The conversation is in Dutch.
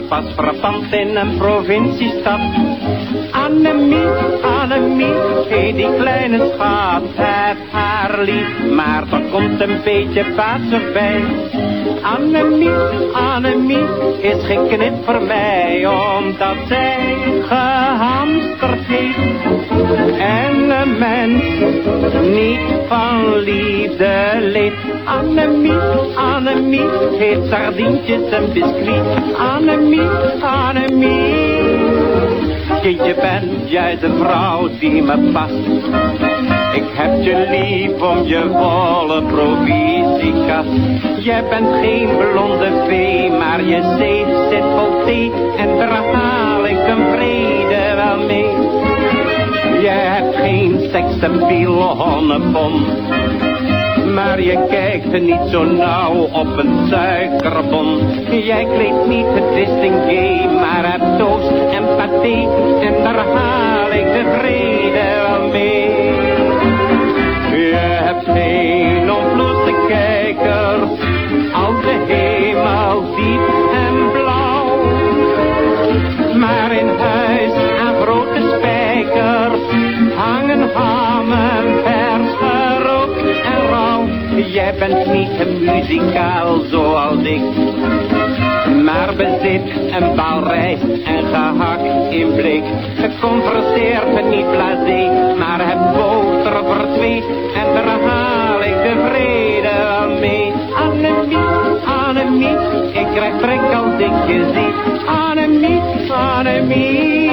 pas frappant in een provinciestad. Annemie, Annemie, hey die kleine schat, het haar lief, maar er komt een beetje pater bij. Annemie, Annemie, is geknipt voor mij, omdat zij gehamsterd heeft. Niet van liefde leeft. Annemie, Annemie, heeft sardientjes en biscuit. Annemie, Annemie. Kindje, bent jij de vrouw die me past. Ik heb je lief om je volle provisiekast. Jij bent geen blonde vee, maar je zeef geen seksappeal honnebon. Maar je kijkt niet zo nauw op een suikerbon. Jij kleedt niet het distingué, maar hebt toast en paté. En daar haal ik de vrede wel mee. Je hebt geen Jij bent niet een muzikaal zoals ik. Maar bezit een bal rijst en gehakt in blik. Geconverseerd niet blasé, maar heb boter voor twee. En daar ik de vrede wel mee. Annemie, Annemie, ik krijg trek als ik je zie. Annemie.